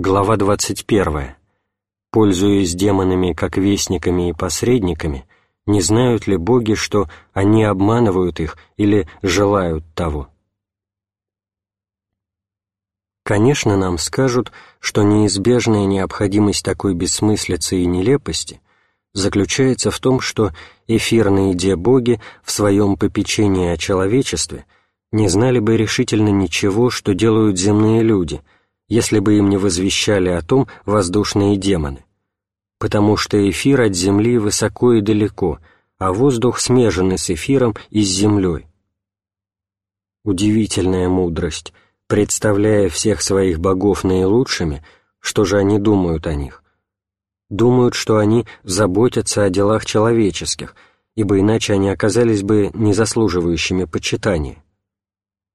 Глава 21. Пользуясь демонами как вестниками и посредниками, не знают ли боги, что они обманывают их или желают того? Конечно, нам скажут, что неизбежная необходимость такой бессмыслицы и нелепости заключается в том, что эфирные де-боги в своем попечении о человечестве не знали бы решительно ничего, что делают земные люди, если бы им не возвещали о том воздушные демоны, потому что эфир от земли высоко и далеко, а воздух смежен с эфиром и с землей. Удивительная мудрость — представляя всех своих богов наилучшими, что же они думают о них? Думают, что они заботятся о делах человеческих, ибо иначе они оказались бы незаслуживающими почитания.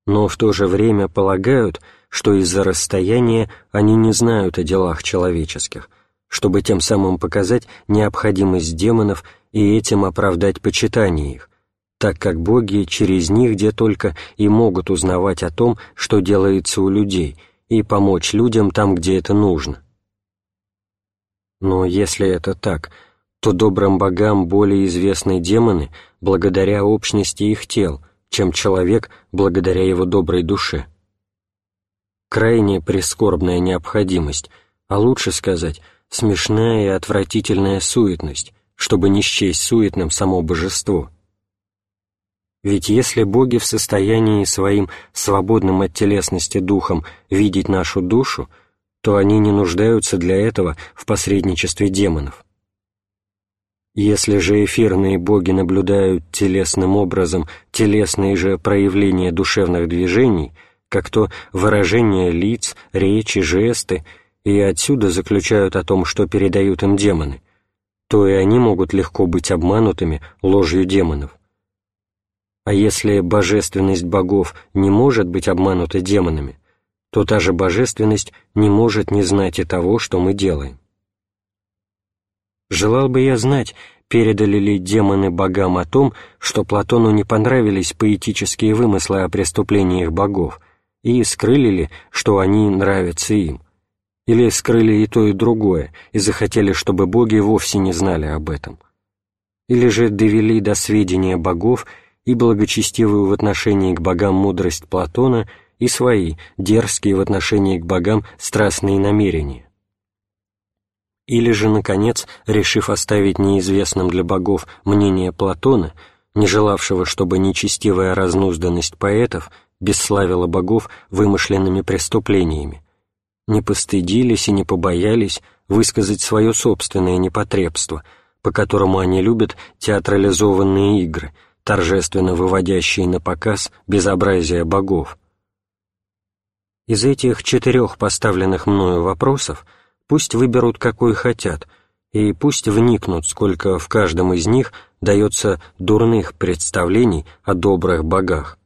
Но в то же время полагают, что из-за расстояния они не знают о делах человеческих, чтобы тем самым показать необходимость демонов и этим оправдать почитание их, так как боги через них где только и могут узнавать о том, что делается у людей, и помочь людям там, где это нужно. Но если это так, то добрым богам более известны демоны благодаря общности их тел, чем человек благодаря его доброй душе. Крайне прискорбная необходимость, а лучше сказать, смешная и отвратительная суетность, чтобы не счесть суетным само божество — ведь если боги в состоянии своим свободным от телесности духом видеть нашу душу, то они не нуждаются для этого в посредничестве демонов. Если же эфирные боги наблюдают телесным образом телесные же проявления душевных движений, как то выражение лиц, речи, жесты, и отсюда заключают о том, что передают им демоны, то и они могут легко быть обманутыми ложью демонов. А если божественность богов не может быть обманута демонами, то та же божественность не может не знать и того, что мы делаем. Желал бы я знать, передали ли демоны богам о том, что Платону не понравились поэтические вымыслы о преступлениях богов, и скрыли ли, что они нравятся им, или скрыли и то, и другое, и захотели, чтобы боги вовсе не знали об этом, или же довели до сведения богов и благочестивую в отношении к богам мудрость Платона и свои, дерзкие в отношении к богам страстные намерения. Или же, наконец, решив оставить неизвестным для богов мнение Платона, не желавшего, чтобы нечестивая разнузданность поэтов бесславила богов вымышленными преступлениями, не постыдились и не побоялись высказать свое собственное непотребство, по которому они любят театрализованные игры — торжественно выводящие на показ безобразие богов. Из этих четырех поставленных мною вопросов пусть выберут какой хотят, и пусть вникнут, сколько в каждом из них дается дурных представлений о добрых богах.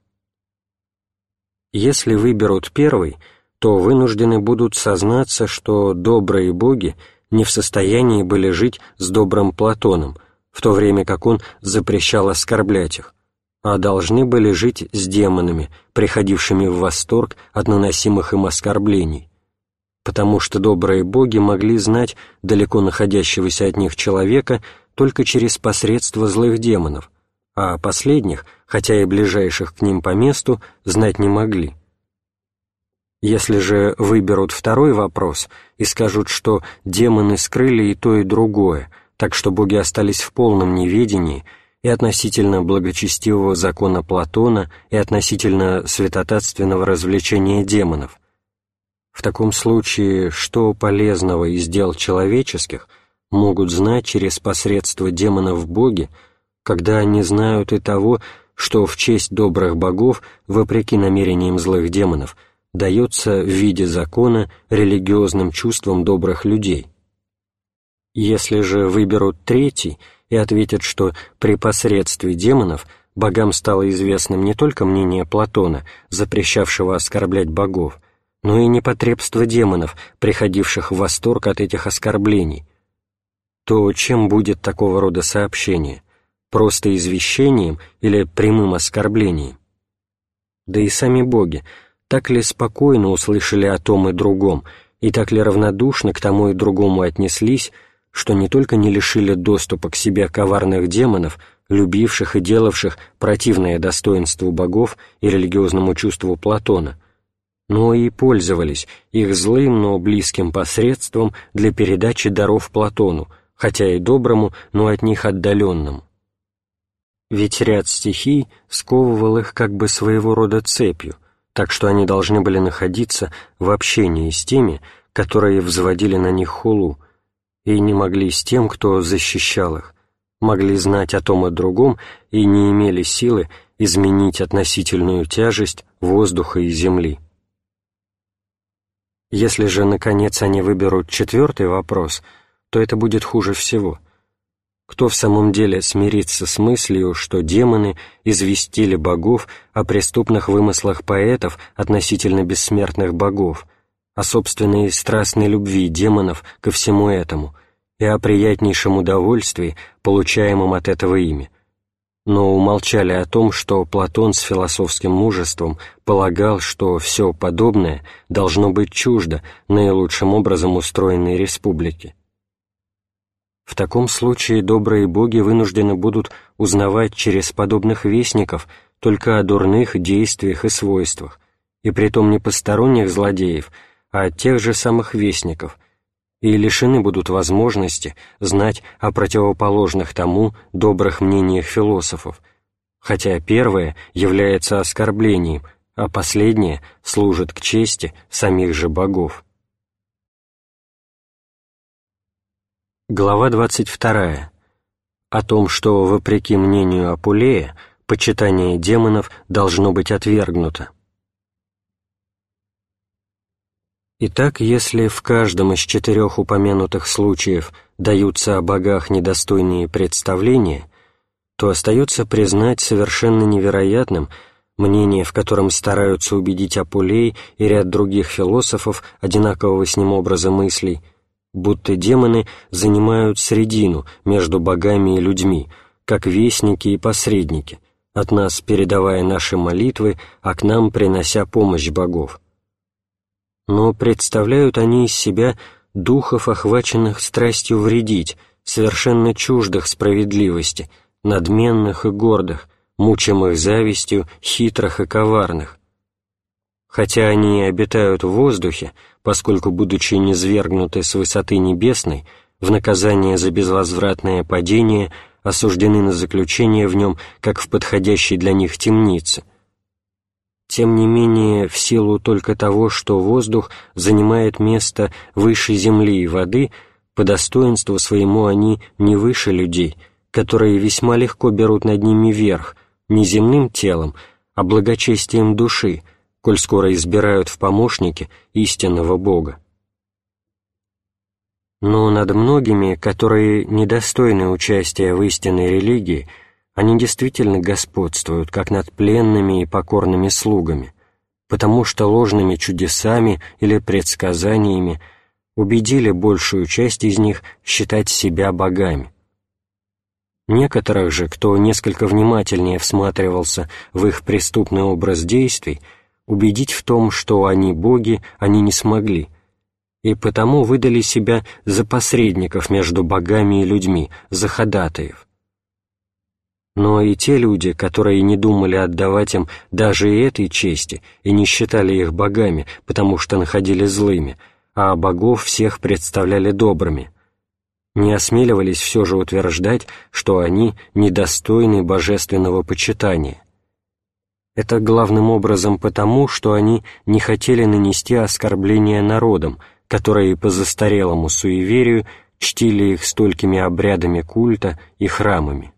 Если выберут первый, то вынуждены будут сознаться, что добрые боги не в состоянии были жить с добрым Платоном – в то время как он запрещал оскорблять их, а должны были жить с демонами, приходившими в восторг от наносимых им оскорблений, потому что добрые боги могли знать далеко находящегося от них человека только через посредство злых демонов, а последних, хотя и ближайших к ним по месту, знать не могли. Если же выберут второй вопрос и скажут, что демоны скрыли и то, и другое, так что боги остались в полном неведении и относительно благочестивого закона Платона, и относительно святотатственного развлечения демонов. В таком случае, что полезного из дел человеческих могут знать через посредство демонов боги, когда они знают и того, что в честь добрых богов, вопреки намерениям злых демонов, дается в виде закона религиозным чувствам добрых людей – если же выберут третий и ответят, что при посредстве демонов богам стало известным не только мнение Платона, запрещавшего оскорблять богов, но и непотребство демонов, приходивших в восторг от этих оскорблений, то чем будет такого рода сообщение? Просто извещением или прямым оскорблением? Да и сами боги, так ли спокойно услышали о том и другом, и так ли равнодушно к тому и другому отнеслись, что не только не лишили доступа к себе коварных демонов, любивших и делавших противное достоинству богов и религиозному чувству Платона, но и пользовались их злым, но близким посредством для передачи даров Платону, хотя и доброму, но от них отдаленному. Ведь ряд стихий сковывал их как бы своего рода цепью, так что они должны были находиться в общении с теми, которые взводили на них хулу, и не могли с тем, кто защищал их, могли знать о том и другом и не имели силы изменить относительную тяжесть воздуха и земли. Если же, наконец, они выберут четвертый вопрос, то это будет хуже всего. Кто в самом деле смирится с мыслью, что демоны известили богов о преступных вымыслах поэтов относительно бессмертных богов, о собственной страстной любви демонов ко всему этому и о приятнейшем удовольствии, получаемом от этого ими, но умолчали о том, что Платон с философским мужеством полагал, что все подобное должно быть чуждо наилучшим образом устроенной республике. В таком случае добрые боги вынуждены будут узнавать через подобных вестников только о дурных действиях и свойствах, и притом не посторонних злодеев, а от тех же самых вестников – и лишены будут возможности знать о противоположных тому добрых мнениях философов, хотя первое является оскорблением, а последнее служит к чести самих же богов. Глава 22. О том, что, вопреки мнению Апулея, почитание демонов должно быть отвергнуто. Итак, если в каждом из четырех упомянутых случаев даются о богах недостойные представления, то остается признать совершенно невероятным мнение, в котором стараются убедить Апулей и ряд других философов одинакового с ним образа мыслей, будто демоны занимают средину между богами и людьми, как вестники и посредники, от нас передавая наши молитвы, а к нам принося помощь богов но представляют они из себя духов, охваченных страстью вредить, совершенно чуждых справедливости, надменных и гордых, мучимых завистью, хитрых и коварных. Хотя они обитают в воздухе, поскольку, будучи низвергнуты с высоты небесной, в наказание за безвозвратное падение осуждены на заключение в нем, как в подходящей для них темнице – тем не менее, в силу только того, что воздух занимает место выше земли и воды, по достоинству своему они не выше людей, которые весьма легко берут над ними верх, не земным телом, а благочестием души, коль скоро избирают в помощники истинного Бога. Но над многими, которые недостойны участия в истинной религии, они действительно господствуют, как над пленными и покорными слугами, потому что ложными чудесами или предсказаниями убедили большую часть из них считать себя богами. Некоторых же, кто несколько внимательнее всматривался в их преступный образ действий, убедить в том, что они боги, они не смогли, и потому выдали себя за посредников между богами и людьми, за ходатаев но и те люди, которые не думали отдавать им даже и этой чести и не считали их богами, потому что находили злыми, а богов всех представляли добрыми, не осмеливались все же утверждать, что они недостойны божественного почитания. Это главным образом потому, что они не хотели нанести оскорбление народам, которые по застарелому суеверию чтили их столькими обрядами культа и храмами.